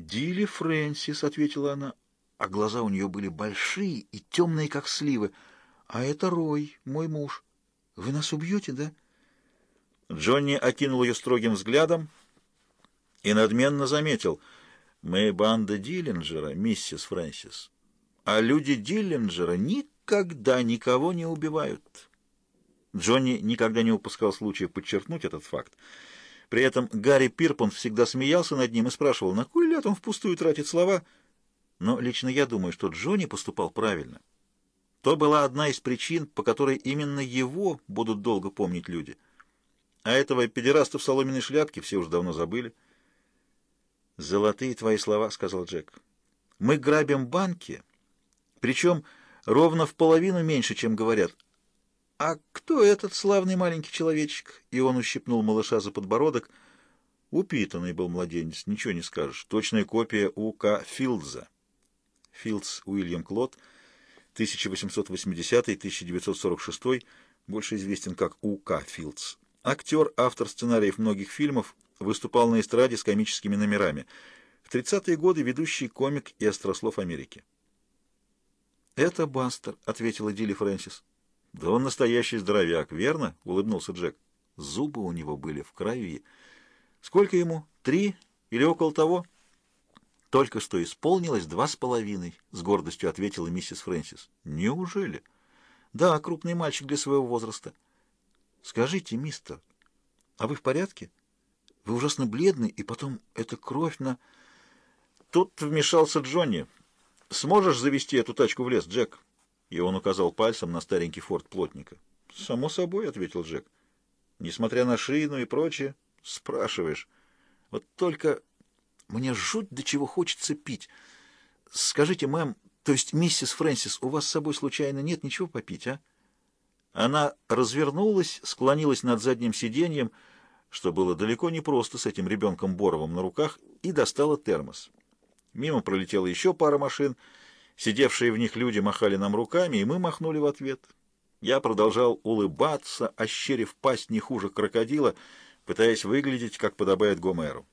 «Дилли Фрэнсис», — ответила она, а глаза у нее были большие и темные, как сливы. «А это Рой, мой муж. Вы нас убьете, да?» Джонни окинул ее строгим взглядом и надменно заметил. «Мы банда Диллинджера, миссис Фрэнсис, а люди Диллинджера никогда никого не убивают». Джонни никогда не упускал случая подчеркнуть этот факт. При этом Гарри Пирпон всегда смеялся над ним и спрашивал, на кой ляд он впустую тратит слова. Но лично я думаю, что Джонни поступал правильно. То была одна из причин, по которой именно его будут долго помнить люди. А этого педераста в соломенной шляпке все уже давно забыли. «Золотые твои слова», — сказал Джек. «Мы грабим банки, причем ровно в половину меньше, чем говорят, «А кто этот славный маленький человечек?» И он ущипнул малыша за подбородок. Упитанный был младенец, ничего не скажешь. Точная копия У.К. Филдза. Филдс Уильям Клод, 1880-1946, больше известен как У.К. Филдс. Актер, автор сценариев многих фильмов, выступал на эстраде с комическими номерами. В 30-е годы ведущий комик и острослов Америки. «Это Бастер», — ответила Дилли Фрэнсис. «Да он настоящий здоровяк, верно?» — улыбнулся Джек. Зубы у него были в крови. «Сколько ему? Три или около того?» «Только что исполнилось два с половиной», — с гордостью ответила миссис Фрэнсис. «Неужели?» «Да, крупный мальчик для своего возраста». «Скажите, мистер, а вы в порядке? Вы ужасно бледный, и потом эта кровь на...» Тут вмешался Джонни. «Сможешь завести эту тачку в лес, Джек?» И он указал пальцем на старенький форт плотника. «Само собой», — ответил Джек. «Несмотря на шину и прочее, спрашиваешь. Вот только мне жуть до чего хочется пить. Скажите, мэм, то есть миссис Фрэнсис, у вас с собой случайно нет ничего попить, а?» Она развернулась, склонилась над задним сиденьем, что было далеко не просто с этим ребенком Боровым на руках, и достала термос. Мимо пролетела еще пара машин — Сидевшие в них люди махали нам руками, и мы махнули в ответ. Я продолжал улыбаться, ощерив пасть не хуже крокодила, пытаясь выглядеть, как подобает Гомеру.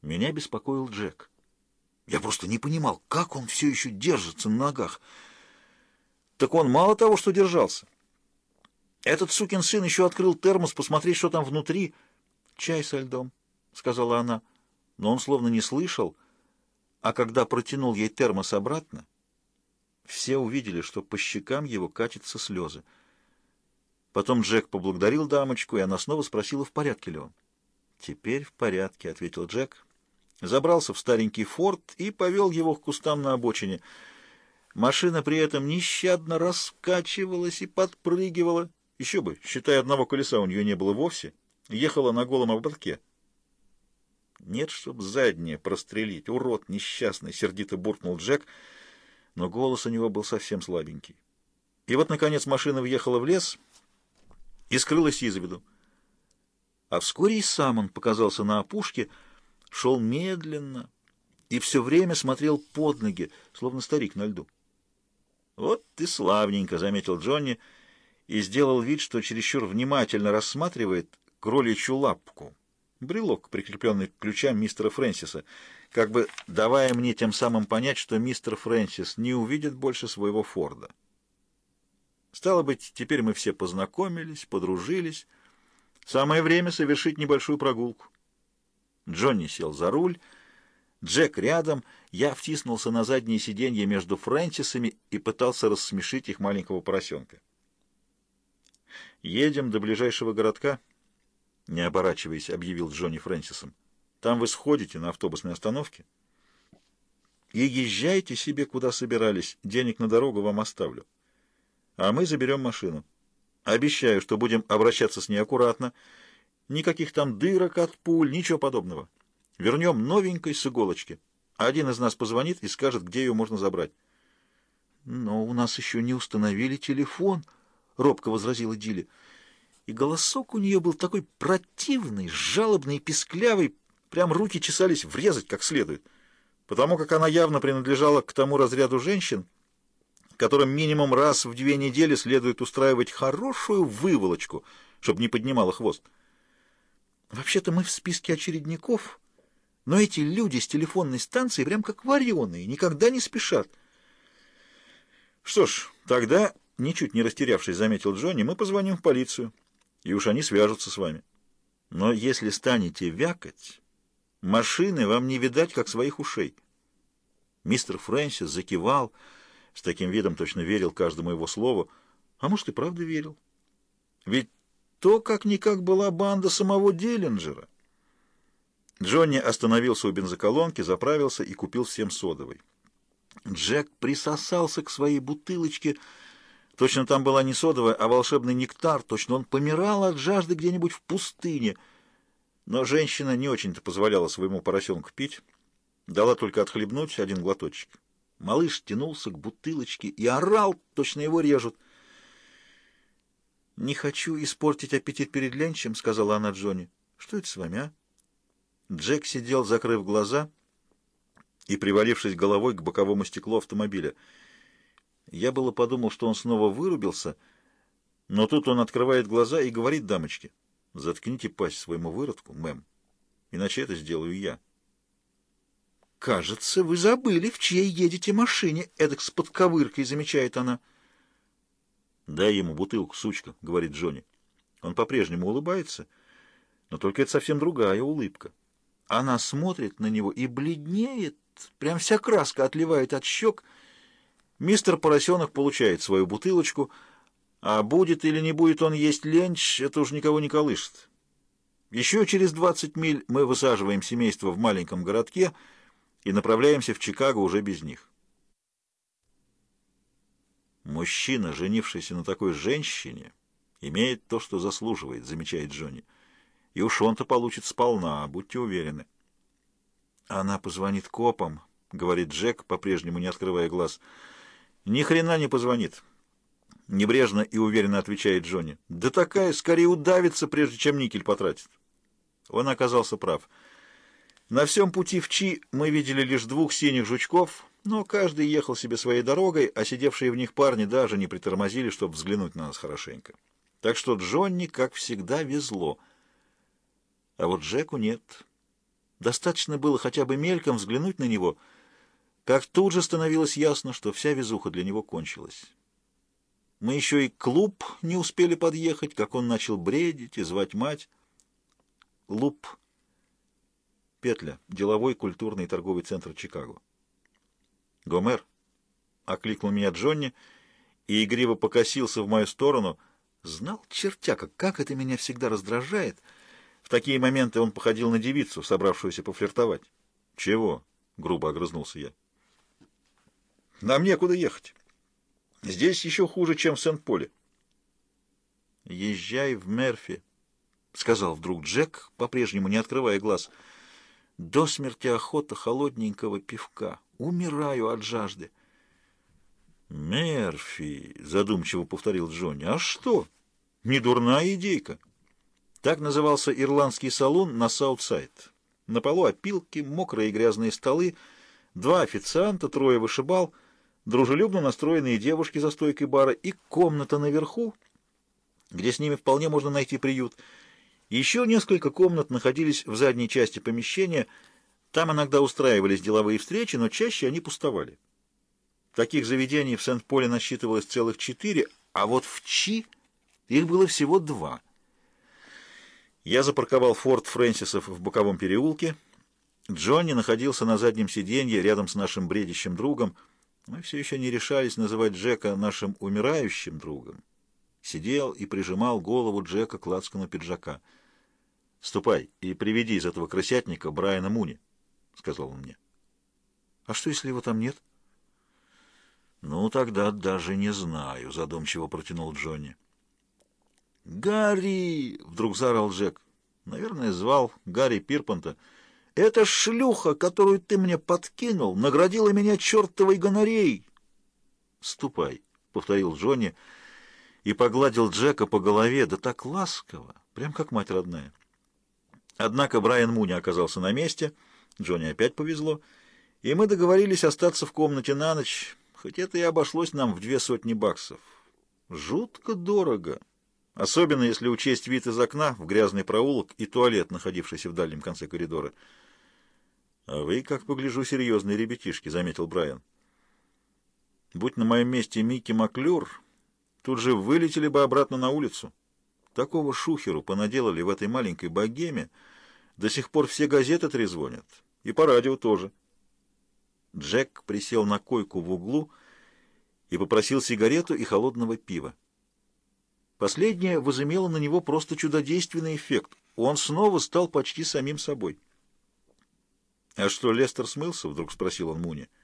Меня беспокоил Джек. Я просто не понимал, как он все еще держится на ногах. Так он мало того, что держался. Этот сукин сын еще открыл термос, посмотреть, что там внутри. «Чай со льдом», — сказала она. Но он словно не слышал — а когда протянул ей термос обратно, все увидели, что по щекам его катятся слезы. Потом Джек поблагодарил дамочку, и она снова спросила, в порядке ли он. «Теперь в порядке», — ответил Джек. Забрался в старенький форт и повел его к кустам на обочине. Машина при этом нещадно раскачивалась и подпрыгивала. Еще бы, считая одного колеса у нее не было вовсе, ехала на голом ободке. Нет, чтоб заднее прострелить. Урод несчастный, сердито буркнул Джек, но голос у него был совсем слабенький. И вот, наконец, машина въехала в лес и скрылась из виду. А вскоре и сам он показался на опушке, шел медленно и все время смотрел под ноги, словно старик на льду. «Вот ты славненько», — заметил Джонни, и сделал вид, что чересчур внимательно рассматривает кроличью лапку брелок, прикрепленный к ключам мистера Фрэнсиса, как бы давая мне тем самым понять, что мистер Фрэнсис не увидит больше своего Форда. Стало быть, теперь мы все познакомились, подружились. Самое время совершить небольшую прогулку. Джонни сел за руль, Джек рядом, я втиснулся на заднее сиденье между Фрэнсисами и пытался рассмешить их маленького поросенка. «Едем до ближайшего городка», — не оборачиваясь, объявил Джонни Фрэнсисом. «Там вы сходите на автобусной остановке и езжайте себе, куда собирались. Денег на дорогу вам оставлю. А мы заберем машину. Обещаю, что будем обращаться с ней аккуратно. Никаких там дырок от пуль, ничего подобного. Вернем новенькой с иголочки. Один из нас позвонит и скажет, где ее можно забрать». «Но у нас еще не установили телефон», — робко возразила Дилли и голосок у нее был такой противный, жалобный писклявый, прям руки чесались врезать как следует, потому как она явно принадлежала к тому разряду женщин, которым минимум раз в две недели следует устраивать хорошую выволочку, чтобы не поднимала хвост. «Вообще-то мы в списке очередников, Но эти люди с телефонной станции прям как вареные, никогда не спешат. Что ж, тогда, ничуть не растерявшись, заметил Джонни, мы позвоним в полицию, и уж они свяжутся с вами. Но если станете вякать, машины вам не видать, как своих ушей. Мистер Фрэнсис закивал, с таким видом точно верил каждому его слову, а может и правда верил. Ведь то как-никак была банда самого Диллинджера. Джонни остановился у бензоколонки, заправился и купил всем содовой. Джек присосался к своей бутылочке. Точно там была не содовая, а волшебный нектар. Точно он помирал от жажды где-нибудь в пустыне. Но женщина не очень-то позволяла своему поросенку пить. Дала только отхлебнуть один глоточек. Малыш тянулся к бутылочке и орал, точно его режут. «Не хочу испортить аппетит перед ленчем», — сказала она Джонни. «Что это с вами, а?» Джек сидел, закрыв глаза и привалившись головой к боковому стеклу автомобиля. Я было подумал, что он снова вырубился, но тут он открывает глаза и говорит дамочке, «Заткните пасть своему выродку, мэм, иначе это сделаю я». «Кажется, вы забыли, в чьей едете машине», — эдак с подковыркой замечает она. «Дай ему бутылку, сучка», — говорит Джонни. Он по-прежнему улыбается, но только это совсем другая улыбка. Она смотрит на него и бледнеет, прям вся краска отливает от щек. Мистер Поросенок получает свою бутылочку, а будет или не будет он есть ленч, это уж никого не колышет. Еще через 20 миль мы высаживаем семейство в маленьком городке и направляемся в Чикаго уже без них. Мужчина, женившийся на такой женщине, имеет то, что заслуживает, замечает Джонни. И уж он-то получит сполна, будьте уверены. Она позвонит копам, говорит Джек, по-прежнему не открывая глаз. Ни хрена не позвонит. Небрежно и уверенно отвечает Джонни. Да такая скорее удавится, прежде чем никель потратит. Он оказался прав. На всем пути в Чи мы видели лишь двух синих жучков, но каждый ехал себе своей дорогой, а сидевшие в них парни даже не притормозили, чтобы взглянуть на нас хорошенько. Так что Джонни, как всегда, везло — а вот Джеку нет. Достаточно было хотя бы мельком взглянуть на него, как тут же становилось ясно, что вся везуха для него кончилась. Мы еще и клуб не успели подъехать, как он начал бредить и звать мать. Луп. Петля. Деловой, культурный торговый центр Чикаго. «Гомер!» — окликнул меня Джонни и игриво покосился в мою сторону. Знал чертяка, как это меня всегда раздражает — в такие моменты он походил на девицу, собравшуюся пофлиртовать. «Чего?» — грубо огрызнулся я. «Нам некуда ехать. Здесь еще хуже, чем в Сент-Поле». «Езжай в Мерфи», — сказал вдруг Джек, по-прежнему не открывая глаз. «До смерти охота холодненького пивка. Умираю от жажды». «Мерфи», — задумчиво повторил Джонни. «А что? Не дурная идейка». Так назывался ирландский салун на Саутсайд. На полу опилки, мокрые и грязные столы, два официанта, трое вышибал, дружелюбно настроенные девушки за стойкой бара и комната наверху, где с ними вполне можно найти приют. Еще несколько комнат находились в задней части помещения, там иногда устраивались деловые встречи, но чаще они пустовали. Таких заведений в Сент-Поле насчитывалось целых четыре, а вот в Чи их было всего два — я запарковал форт Фрэнсисов в боковом переулке. Джонни находился на заднем сиденье рядом с нашим бредящим другом. Мы все еще не решались называть Джека нашим умирающим другом. Сидел и прижимал голову Джека к лацкану пиджака. «Ступай и приведи из этого крысятника Брайана Муни», — сказал он мне. «А что, если его там нет?» «Ну, тогда даже не знаю», — задумчиво протянул Джонни. «Гарри!» — вдруг заорал Джек. Наверное, звал Гарри Пирпанта. «Это шлюха, которую ты мне подкинул, наградила меня чертовой гонореей!» «Ступай!» — повторил Джонни и погладил Джека по голове, да так ласково, прям как мать родная. Однако Брайан Муни оказался на месте, Джонни опять повезло, и мы договорились остаться в комнате на ночь, хоть это и обошлось нам в две сотни баксов. Жутко дорого. Особенно если учесть вид из окна в грязный проулок и туалет, находившийся в дальнем конце коридора. «А вы, как погляжу, серьезные ребятишки», — заметил Брайан. «Будь на моем месте Микки Маклюр, тут же вылетели бы обратно на улицу. Такого шухеру понаделали в этой маленькой богеме, до сих пор все газеты трезвонят, и по радио тоже». Джек присел на койку в углу и попросил сигарету и холодного пива. Последнее возымело на него просто чудодейственный эффект. Он снова стал почти самим собой. — А что, Лестер смылся? — вдруг спросил он Муни. —